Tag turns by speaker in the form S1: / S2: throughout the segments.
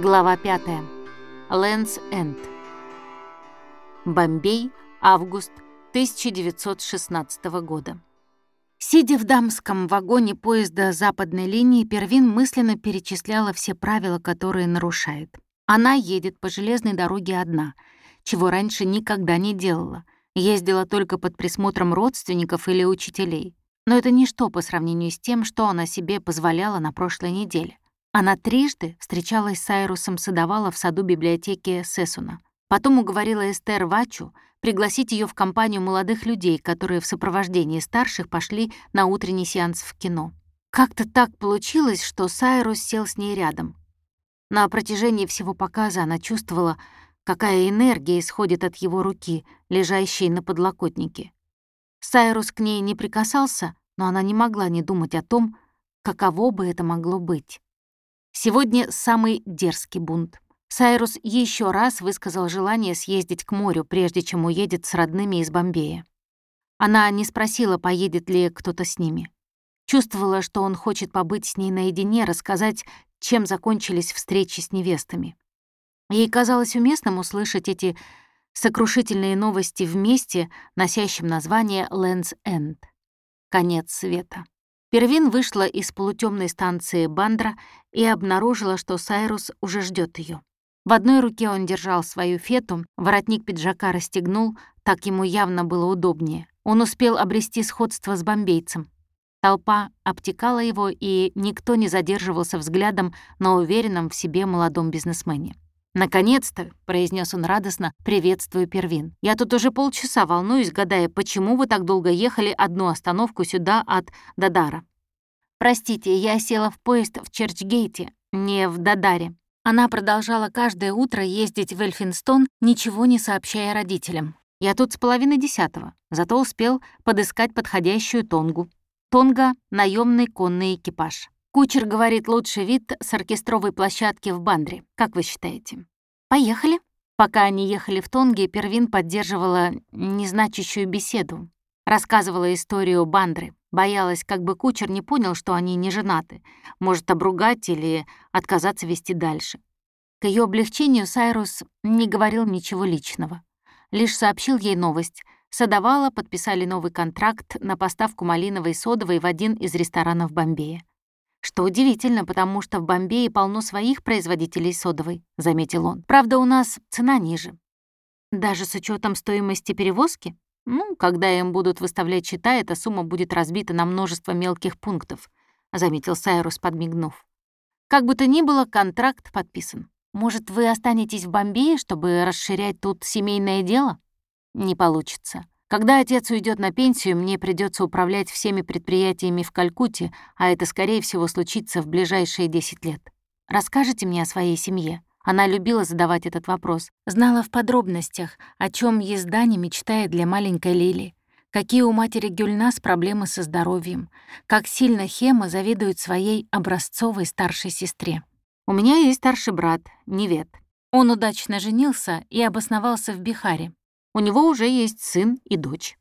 S1: Глава 5. Лэнс Энд. Бомбей, август 1916 года. Сидя в дамском вагоне поезда западной линии, Первин мысленно перечисляла все правила, которые нарушает. Она едет по железной дороге одна, чего раньше никогда не делала. Ездила только под присмотром родственников или учителей. Но это ничто по сравнению с тем, что она себе позволяла на прошлой неделе. Она трижды встречалась с Айрусом Садовала в саду библиотеки Сесуна. Потом уговорила Эстер Вачу пригласить ее в компанию молодых людей, которые в сопровождении старших пошли на утренний сеанс в кино. Как-то так получилось, что Сайрус сел с ней рядом. На протяжении всего показа она чувствовала, какая энергия исходит от его руки, лежащей на подлокотнике. Сайрус к ней не прикасался, но она не могла не думать о том, каково бы это могло быть. Сегодня самый дерзкий бунт. Сайрус еще раз высказал желание съездить к морю, прежде чем уедет с родными из Бомбея. Она не спросила, поедет ли кто-то с ними. Чувствовала, что он хочет побыть с ней наедине, рассказать, чем закончились встречи с невестами. Ей казалось уместным услышать эти сокрушительные новости вместе, носящим название «Лэнс Энд» — «Конец света». Первин вышла из полутемной станции Бандра и обнаружила, что Сайрус уже ждет ее. В одной руке он держал свою фету, воротник пиджака расстегнул, так ему явно было удобнее. Он успел обрести сходство с бомбейцем. Толпа обтекала его, и никто не задерживался взглядом на уверенном в себе молодом бизнесмене. «Наконец-то!» — произнес он радостно, приветствуя Первин. «Я тут уже полчаса волнуюсь, гадая, почему вы так долго ехали одну остановку сюда от Дадара». «Простите, я села в поезд в Черчгейте, не в Дадаре». Она продолжала каждое утро ездить в Эльфинстон, ничего не сообщая родителям. «Я тут с половины десятого, зато успел подыскать подходящую тонгу. Тонга — наемный конный экипаж. Кучер говорит лучший вид с оркестровой площадки в Бандре. Как вы считаете? Поехали. Пока они ехали в Тонге, Первин поддерживала незначащую беседу. Рассказывала историю Бандры. Боялась, как бы кучер не понял, что они не женаты. Может обругать или отказаться вести дальше. К ее облегчению Сайрус не говорил ничего личного. Лишь сообщил ей новость. Садовала подписали новый контракт на поставку малиновой содовой в один из ресторанов Бомбея. Что удивительно, потому что в Бомбее полно своих производителей содовой, заметил он. Правда, у нас цена ниже. Даже с учетом стоимости перевозки? Ну, когда им будут выставлять счета, эта сумма будет разбита на множество мелких пунктов, заметил Сайрус, подмигнув. Как бы то ни было, контракт подписан. Может, вы останетесь в Бомбее, чтобы расширять тут семейное дело? Не получится. Когда отец уйдет на пенсию, мне придется управлять всеми предприятиями в Калькутте, а это, скорее всего, случится в ближайшие 10 лет. Расскажите мне о своей семье. Она любила задавать этот вопрос, знала в подробностях, о чем езда не мечтает для маленькой Лили, какие у матери Гюльнас проблемы со здоровьем, как сильно Хема завидует своей образцовой старшей сестре. У меня есть старший брат, Невет. Он удачно женился и обосновался в Бихаре. У него уже есть сын и дочь.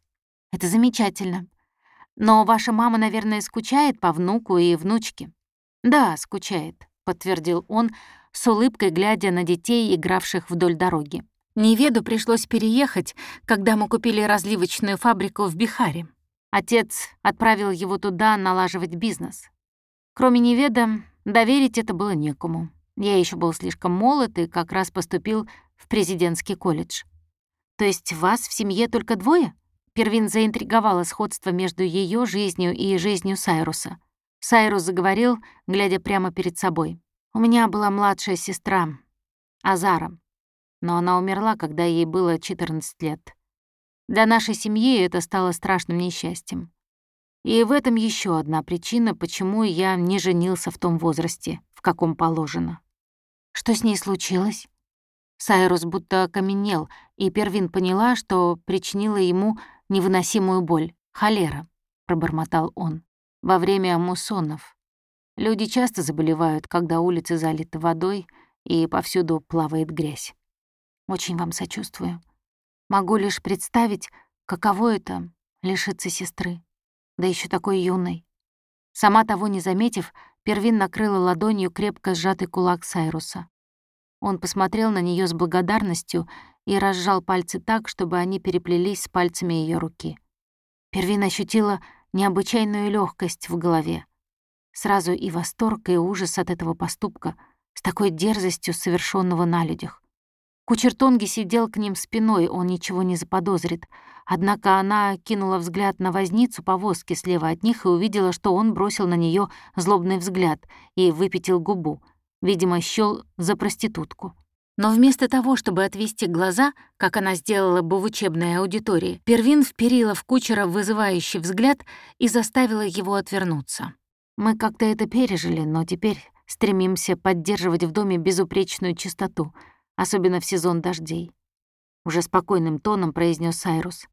S1: Это замечательно. Но ваша мама, наверное, скучает по внуку и внучке. Да, скучает, подтвердил он, с улыбкой глядя на детей, игравших вдоль дороги. Неведу пришлось переехать, когда мы купили разливочную фабрику в Бихаре. Отец отправил его туда налаживать бизнес. Кроме Неведа, доверить это было некому. Я еще был слишком молод и как раз поступил в президентский колледж. То есть вас в семье только двое? Первин заинтриговало сходство между ее жизнью и жизнью Сайруса. Сайрус заговорил, глядя прямо перед собой. «У меня была младшая сестра, Азара, но она умерла, когда ей было 14 лет. Для нашей семьи это стало страшным несчастьем. И в этом еще одна причина, почему я не женился в том возрасте, в каком положено. Что с ней случилось? Сайрус будто окаменел, и Первин поняла, что причинила ему невыносимую боль. «Холера», — пробормотал он, — «во время муссонов. Люди часто заболевают, когда улицы залиты водой и повсюду плавает грязь. Очень вам сочувствую. Могу лишь представить, каково это — лишиться сестры, да еще такой юной». Сама того не заметив, Первин накрыла ладонью крепко сжатый кулак Сайруса. Он посмотрел на нее с благодарностью и разжал пальцы так, чтобы они переплелись с пальцами ее руки. Первин ощутила необычайную легкость в голове. Сразу и восторг, и ужас от этого поступка, с такой дерзостью совершенного на людях. Кучер Тонги сидел к ним спиной, он ничего не заподозрит. Однако она кинула взгляд на возницу повозки слева от них и увидела, что он бросил на нее злобный взгляд и выпятил губу. Видимо, счёл за проститутку. Но вместо того, чтобы отвести глаза, как она сделала бы в учебной аудитории, Первин вперила в кучера вызывающий взгляд и заставила его отвернуться. Мы как-то это пережили, но теперь стремимся поддерживать в доме безупречную чистоту, особенно в сезон дождей. Уже спокойным тоном произнес Сайрус.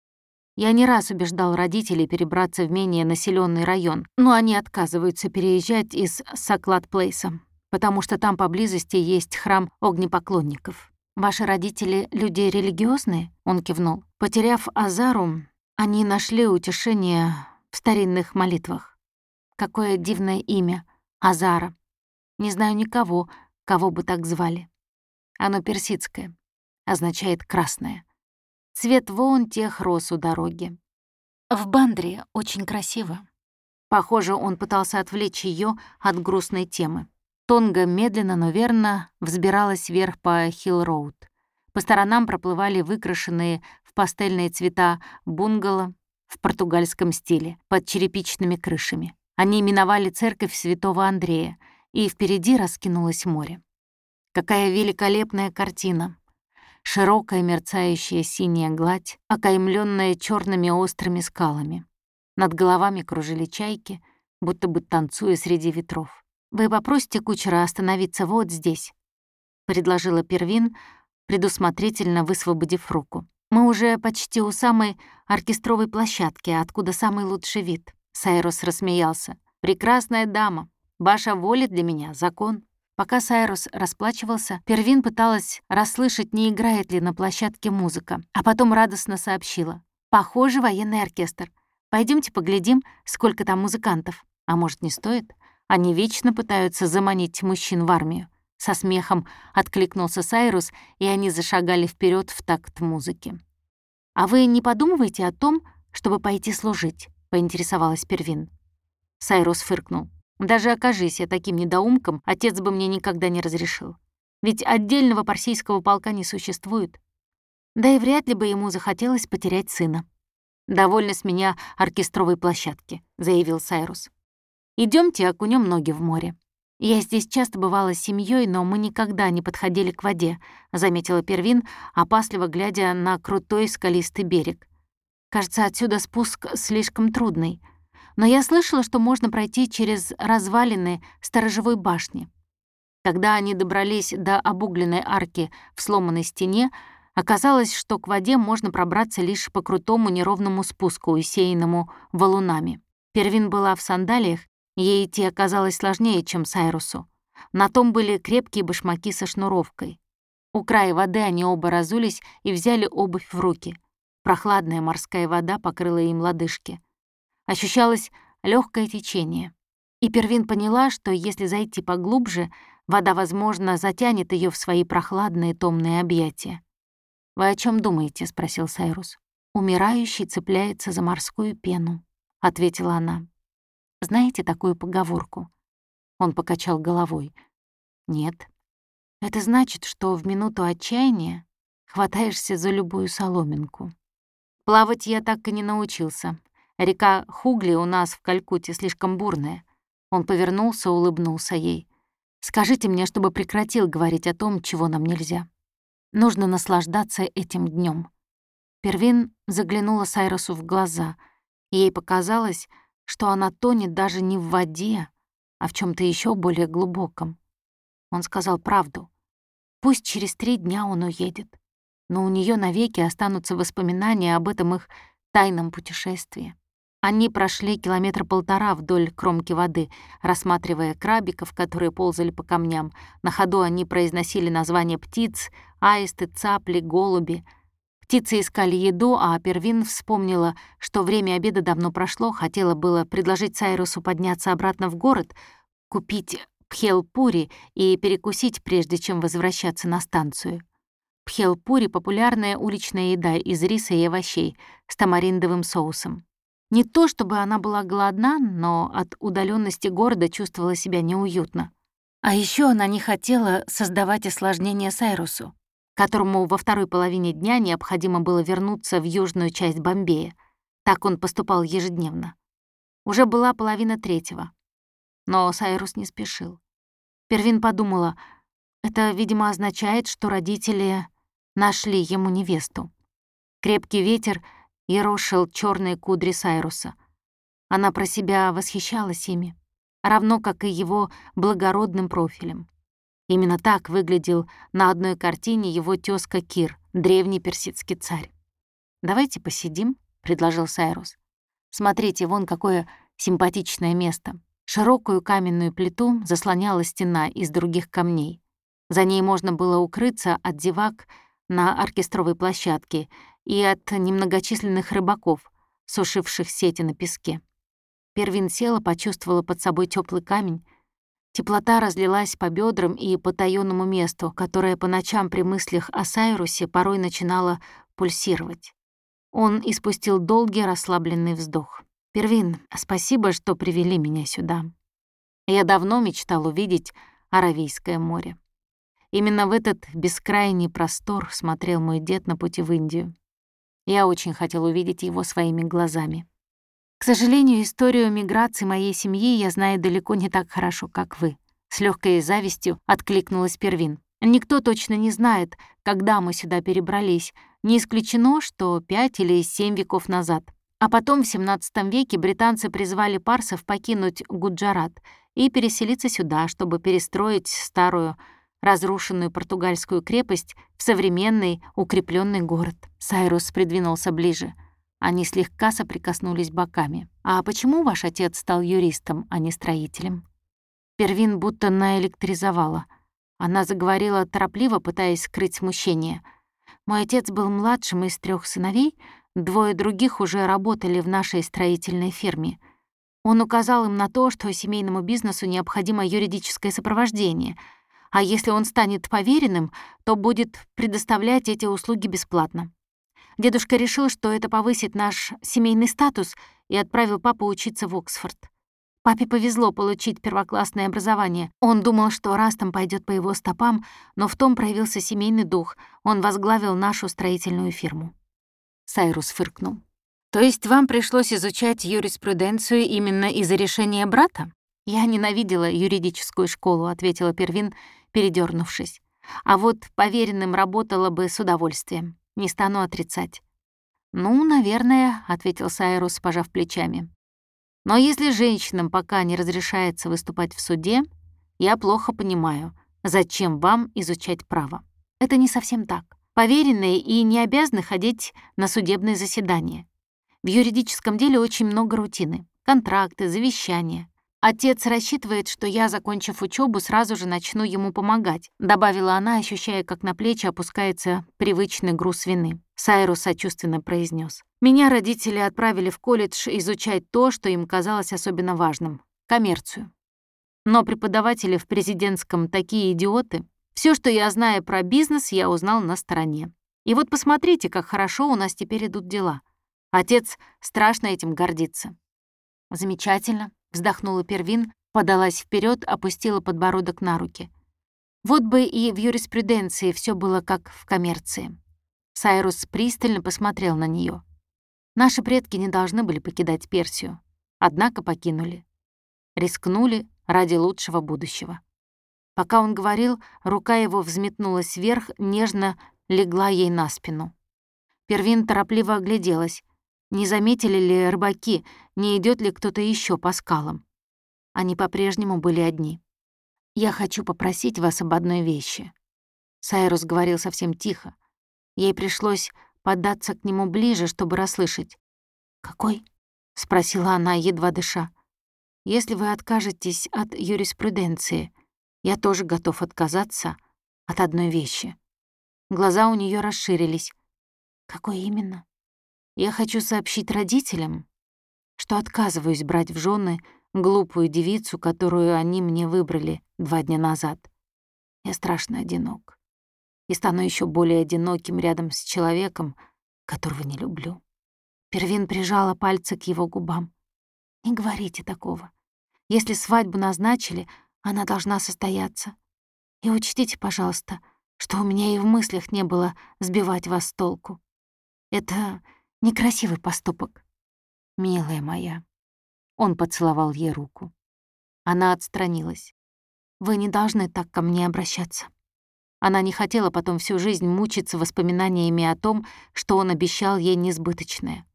S1: Я не раз убеждал родителей перебраться в менее населенный район, но они отказываются переезжать из Саклад-Плейса потому что там поблизости есть храм огнепоклонников. Ваши родители — люди религиозные? Он кивнул. Потеряв Азару, они нашли утешение в старинных молитвах. Какое дивное имя — Азара. Не знаю никого, кого бы так звали. Оно персидское, означает «красное». Цвет вон тех роз у дороги. В Бандре очень красиво. Похоже, он пытался отвлечь ее от грустной темы. Тонга медленно, но верно взбиралась вверх по Хилл-Роуд. По сторонам проплывали выкрашенные в пастельные цвета бунгало в португальском стиле, под черепичными крышами. Они миновали церковь святого Андрея, и впереди раскинулось море. Какая великолепная картина! Широкая мерцающая синяя гладь, окаймленная черными острыми скалами. Над головами кружили чайки, будто бы танцуя среди ветров. «Вы попросите кучера остановиться вот здесь», — предложила Первин, предусмотрительно высвободив руку. «Мы уже почти у самой оркестровой площадки, откуда самый лучший вид». Сайрус рассмеялся. «Прекрасная дама. Ваша воля для меня — закон». Пока Сайрус расплачивался, Первин пыталась расслышать, не играет ли на площадке музыка, а потом радостно сообщила. «Похоже, военный оркестр. Пойдемте поглядим, сколько там музыкантов. А может, не стоит?» Они вечно пытаются заманить мужчин в армию. Со смехом откликнулся Сайрус, и они зашагали вперед в такт музыки. «А вы не подумываете о том, чтобы пойти служить?» — поинтересовалась Первин. Сайрус фыркнул. «Даже окажись я таким недоумком, отец бы мне никогда не разрешил. Ведь отдельного парсийского полка не существует. Да и вряд ли бы ему захотелось потерять сына. «Довольно с меня оркестровой площадки», — заявил Сайрус. Идемте окунем ноги в море. Я здесь часто бывала с семьей, но мы никогда не подходили к воде, заметила Первин, опасливо глядя на крутой скалистый берег. Кажется, отсюда спуск слишком трудный. Но я слышала, что можно пройти через развалины сторожевой башни. Когда они добрались до обугленной арки в сломанной стене, оказалось, что к воде можно пробраться лишь по крутому неровному спуску, усеянному валунами. Первин была в сандалиях Ей идти оказалось сложнее, чем Сайрусу. На том были крепкие башмаки со шнуровкой. У края воды они оба разулись и взяли обувь в руки. Прохладная морская вода покрыла им лодыжки. Ощущалось легкое течение. И Первин поняла, что если зайти поглубже, вода, возможно, затянет ее в свои прохладные томные объятия. «Вы о чем думаете?» — спросил Сайрус. «Умирающий цепляется за морскую пену», — ответила она. Знаете такую поговорку?» Он покачал головой. «Нет. Это значит, что в минуту отчаяния хватаешься за любую соломинку. Плавать я так и не научился. Река Хугли у нас в Калькутте слишком бурная». Он повернулся, улыбнулся ей. «Скажите мне, чтобы прекратил говорить о том, чего нам нельзя. Нужно наслаждаться этим днем. Первин заглянула Сайросу в глаза. Ей показалось, что она тонет даже не в воде, а в чем то еще более глубоком. Он сказал правду. Пусть через три дня он уедет, но у нее навеки останутся воспоминания об этом их тайном путешествии. Они прошли километр полтора вдоль кромки воды, рассматривая крабиков, которые ползали по камням. На ходу они произносили названия птиц, аисты, цапли, голуби — Птицы искали еду, а Первин вспомнила, что время обеда давно прошло, хотела было предложить Сайрусу подняться обратно в город, купить пхелпури и перекусить, прежде чем возвращаться на станцию. Пхелпури — популярная уличная еда из риса и овощей с тамариндовым соусом. Не то чтобы она была голодна, но от удаленности города чувствовала себя неуютно. А еще она не хотела создавать осложнения Сайрусу, которому во второй половине дня необходимо было вернуться в южную часть Бомбея. Так он поступал ежедневно. Уже была половина третьего. Но Сайрус не спешил. Первин подумала, это, видимо, означает, что родители нашли ему невесту. Крепкий ветер ерошил черные кудри Сайруса. Она про себя восхищалась ими, равно как и его благородным профилем. Именно так выглядел на одной картине его тезка Кир, древний персидский царь. «Давайте посидим», — предложил Сайрус. «Смотрите, вон какое симпатичное место. Широкую каменную плиту заслоняла стена из других камней. За ней можно было укрыться от зевак на оркестровой площадке и от немногочисленных рыбаков, сушивших сети на песке. Первин села, почувствовала под собой теплый камень. Теплота разлилась по бедрам и потаённому месту, которое по ночам при мыслях о Сайрусе порой начинало пульсировать. Он испустил долгий расслабленный вздох. «Первин, спасибо, что привели меня сюда. Я давно мечтал увидеть Аравийское море. Именно в этот бескрайний простор смотрел мой дед на пути в Индию. Я очень хотел увидеть его своими глазами. К сожалению, историю миграции моей семьи я знаю далеко не так хорошо, как вы. С легкой завистью откликнулась Первин. Никто точно не знает, когда мы сюда перебрались. Не исключено, что пять или семь веков назад. А потом в XVII веке британцы призвали парсов покинуть Гуджарат и переселиться сюда, чтобы перестроить старую разрушенную португальскую крепость в современный укрепленный город. Сайрус придвинулся ближе. Они слегка соприкоснулись боками. «А почему ваш отец стал юристом, а не строителем?» Первин будто наэлектризовала. Она заговорила торопливо, пытаясь скрыть смущение. «Мой отец был младшим из трех сыновей, двое других уже работали в нашей строительной фирме. Он указал им на то, что семейному бизнесу необходимо юридическое сопровождение — а если он станет поверенным, то будет предоставлять эти услуги бесплатно. Дедушка решил, что это повысит наш семейный статус и отправил папу учиться в Оксфорд. Папе повезло получить первоклассное образование. Он думал, что Растом пойдет по его стопам, но в том проявился семейный дух. Он возглавил нашу строительную фирму. Сайрус фыркнул. «То есть вам пришлось изучать юриспруденцию именно из-за решения брата?» «Я ненавидела юридическую школу», — ответила Первин, передернувшись. «А вот поверенным работала бы с удовольствием. Не стану отрицать». «Ну, наверное», — ответил Сайрус, пожав плечами. «Но если женщинам пока не разрешается выступать в суде, я плохо понимаю, зачем вам изучать право. Это не совсем так. Поверенные и не обязаны ходить на судебные заседания. В юридическом деле очень много рутины. Контракты, завещания. Отец рассчитывает, что я, закончив учебу, сразу же начну ему помогать», — добавила она, ощущая, как на плечи опускается привычный груз вины. Сайрус сочувственно произнес: «Меня родители отправили в колледж изучать то, что им казалось особенно важным — коммерцию. Но преподаватели в президентском такие идиоты. Все, что я знаю про бизнес, я узнал на стороне. И вот посмотрите, как хорошо у нас теперь идут дела. Отец страшно этим гордится». «Замечательно», Вздохнула Первин, подалась вперед, опустила подбородок на руки. Вот бы и в юриспруденции все было как в коммерции. Сайрус пристально посмотрел на нее. Наши предки не должны были покидать Персию, однако покинули. Рискнули ради лучшего будущего. Пока он говорил, рука его взметнулась вверх, нежно легла ей на спину. Первин торопливо огляделась. Не заметили ли рыбаки, не идет ли кто-то еще по скалам. Они по-прежнему были одни. «Я хочу попросить вас об одной вещи». Сайрус говорил совсем тихо. Ей пришлось податься к нему ближе, чтобы расслышать. «Какой?» — спросила она, едва дыша. «Если вы откажетесь от юриспруденции, я тоже готов отказаться от одной вещи». Глаза у нее расширились. «Какой именно?» «Я хочу сообщить родителям, что отказываюсь брать в жены глупую девицу, которую они мне выбрали два дня назад. Я страшно одинок. И стану еще более одиноким рядом с человеком, которого не люблю. Первин прижала пальцы к его губам. «Не говорите такого. Если свадьбу назначили, она должна состояться. И учтите, пожалуйста, что у меня и в мыслях не было сбивать вас с толку. Это некрасивый поступок. Милая моя». Он поцеловал ей руку. Она отстранилась. «Вы не должны так ко мне обращаться». Она не хотела потом всю жизнь мучиться воспоминаниями о том, что он обещал ей несбыточное.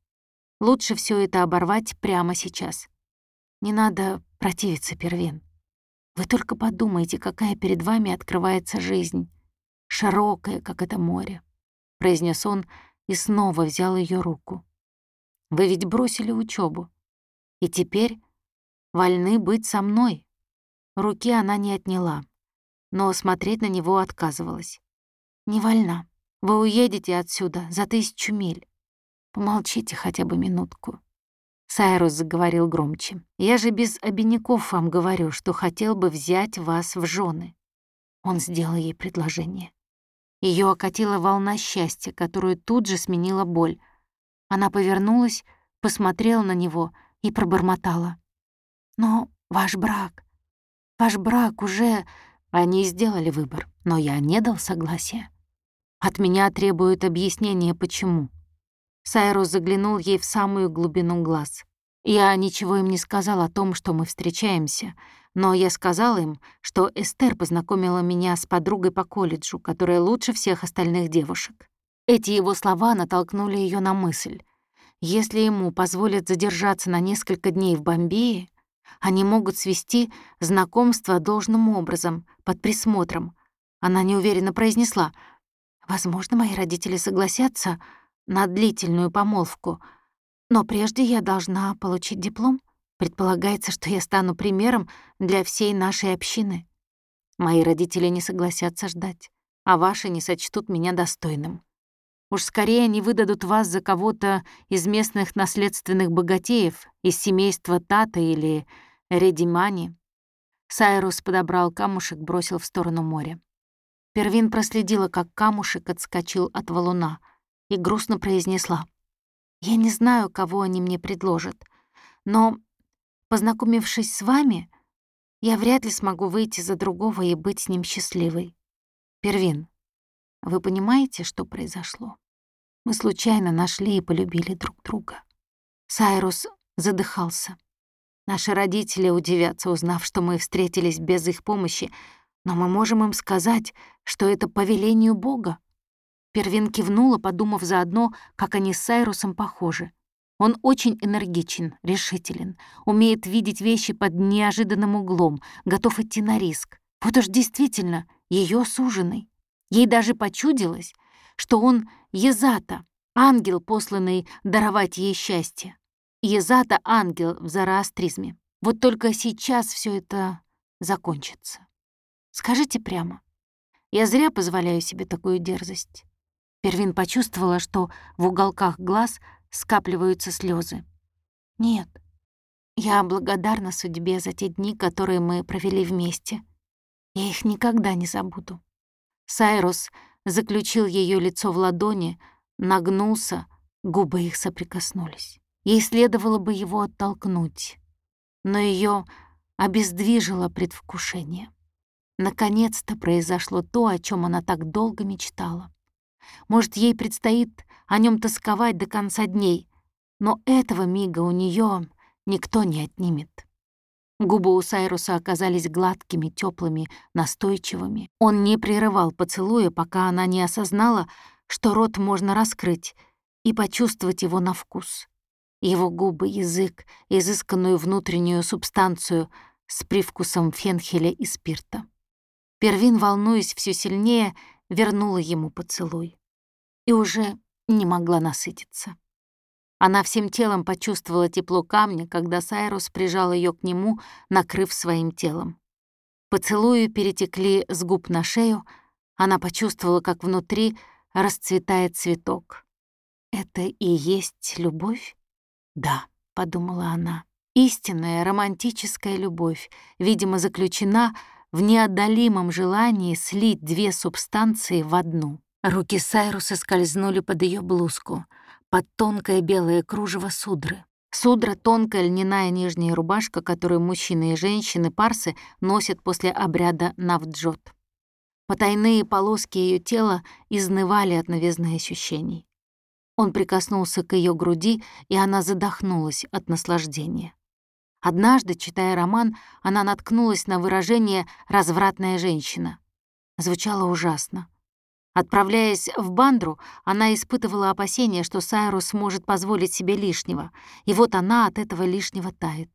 S1: Лучше все это оборвать прямо сейчас. Не надо противиться, Первин. Вы только подумайте, какая перед вами открывается жизнь. Широкая, как это море, — произнес он и снова взял ее руку. Вы ведь бросили учебу, и теперь вольны быть со мной. Руки она не отняла, но смотреть на него отказывалась. Не вольна. Вы уедете отсюда за тысячу миль. Помолчите хотя бы минутку. Сайрус заговорил громче. «Я же без обиняков вам говорю, что хотел бы взять вас в жены. Он сделал ей предложение. Ее окатила волна счастья, которую тут же сменила боль. Она повернулась, посмотрела на него и пробормотала. «Но ваш брак, ваш брак уже...» Они сделали выбор, но я не дал согласия. От меня требуют объяснения, почему. Сайрус заглянул ей в самую глубину глаз. Я ничего им не сказал о том, что мы встречаемся, но я сказал им, что Эстер познакомила меня с подругой по колледжу, которая лучше всех остальных девушек. Эти его слова натолкнули ее на мысль. Если ему позволят задержаться на несколько дней в Бомбее, они могут свести знакомство должным образом, под присмотром. Она неуверенно произнесла, «Возможно, мои родители согласятся, на длительную помолвку. Но прежде я должна получить диплом. Предполагается, что я стану примером для всей нашей общины. Мои родители не согласятся ждать, а ваши не сочтут меня достойным. Уж скорее они выдадут вас за кого-то из местных наследственных богатеев, из семейства Тата или Редимани. Сайрус подобрал камушек, бросил в сторону моря. Первин проследила, как камушек отскочил от валуна — и грустно произнесла. «Я не знаю, кого они мне предложат, но, познакомившись с вами, я вряд ли смогу выйти за другого и быть с ним счастливой. Первин, вы понимаете, что произошло? Мы случайно нашли и полюбили друг друга». Сайрус задыхался. Наши родители удивятся, узнав, что мы встретились без их помощи, но мы можем им сказать, что это по велению Бога. Первин кивнула, подумав заодно, как они с Сайрусом похожи. Он очень энергичен, решителен, умеет видеть вещи под неожиданным углом, готов идти на риск. Вот уж действительно ее суженый. Ей даже почудилось, что он Езата, ангел, посланный даровать ей счастье. Езата — ангел в зороастризме. Вот только сейчас все это закончится. Скажите прямо, я зря позволяю себе такую дерзость. Первин почувствовала, что в уголках глаз скапливаются слезы. «Нет, я благодарна судьбе за те дни, которые мы провели вместе. Я их никогда не забуду». Сайрус заключил ее лицо в ладони, нагнулся, губы их соприкоснулись. Ей следовало бы его оттолкнуть, но ее обездвижило предвкушение. Наконец-то произошло то, о чем она так долго мечтала. Может, ей предстоит о нем тосковать до конца дней, но этого мига у нее никто не отнимет. Губы у Сайруса оказались гладкими, теплыми, настойчивыми. Он не прерывал поцелуя, пока она не осознала, что рот можно раскрыть и почувствовать его на вкус. Его губы, язык, изысканную внутреннюю субстанцию с привкусом фенхеля и спирта. Первин, волнуясь все сильнее, вернула ему поцелуй и уже не могла насытиться. Она всем телом почувствовала тепло камня, когда Сайрус прижал ее к нему, накрыв своим телом. Поцелуи перетекли с губ на шею, она почувствовала, как внутри расцветает цветок. «Это и есть любовь?» «Да», — подумала она, — Истинная романтическая любовь, видимо, заключена в неотдалимом желании слить две субстанции в одну. Руки Сайруса скользнули под ее блузку, под тонкое белое кружево судры. Судра — тонкая льняная нижняя рубашка, которую мужчины и женщины парсы носят после обряда навджот. Потайные полоски ее тела изнывали от новизны ощущений. Он прикоснулся к ее груди, и она задохнулась от наслаждения. Однажды, читая роман, она наткнулась на выражение «развратная женщина». Звучало ужасно. Отправляясь в Бандру, она испытывала опасения, что Сайрус может позволить себе лишнего, и вот она от этого лишнего тает.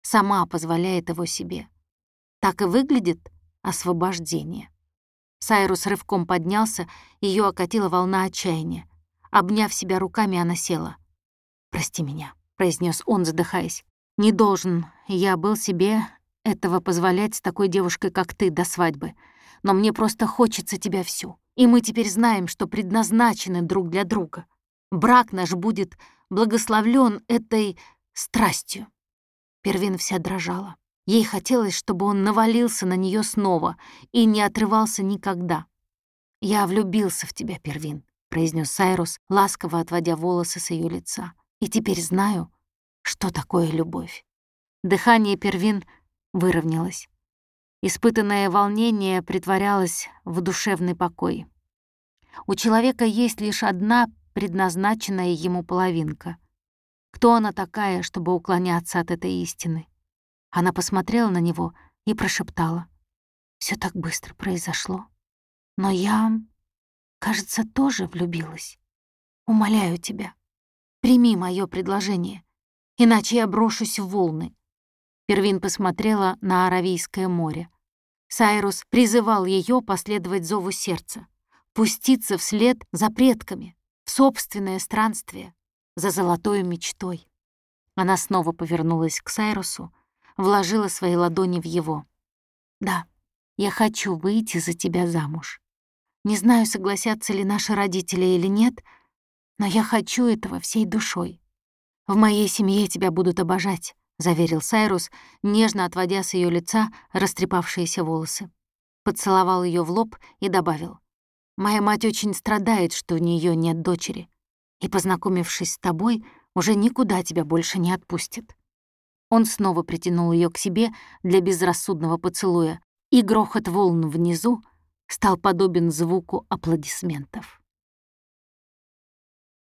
S1: Сама позволяет его себе. Так и выглядит освобождение. Сайрус рывком поднялся, ее окатила волна отчаяния. Обняв себя руками, она села. «Прости меня», — произнес он, задыхаясь. «Не должен я был себе этого позволять с такой девушкой, как ты, до свадьбы. Но мне просто хочется тебя всю. И мы теперь знаем, что предназначены друг для друга. Брак наш будет благословлен этой страстью». Первин вся дрожала. Ей хотелось, чтобы он навалился на нее снова и не отрывался никогда. «Я влюбился в тебя, Первин», — произнес Сайрус, ласково отводя волосы с ее лица. «И теперь знаю, что такое любовь». Дыхание Первин выровнялось. Испытанное волнение притворялось в душевный покой. У человека есть лишь одна предназначенная ему половинка. Кто она такая, чтобы уклоняться от этой истины? Она посмотрела на него и прошептала. Все так быстро произошло. Но я, кажется, тоже влюбилась. Умоляю тебя, прими мое предложение, иначе я брошусь в волны. Первин посмотрела на Аравийское море. Сайрус призывал ее последовать зову сердца, пуститься вслед за предками, в собственное странствие, за золотой мечтой. Она снова повернулась к Сайрусу, вложила свои ладони в его. «Да, я хочу выйти за тебя замуж. Не знаю, согласятся ли наши родители или нет, но я хочу этого всей душой. В моей семье тебя будут обожать», — заверил Сайрус, нежно отводя с ее лица растрепавшиеся волосы. Поцеловал ее в лоб и добавил. «Моя мать очень страдает, что у нее нет дочери, и, познакомившись с тобой, уже никуда тебя больше не отпустит». Он снова притянул ее к себе для безрассудного поцелуя, и грохот волн внизу стал подобен звуку аплодисментов.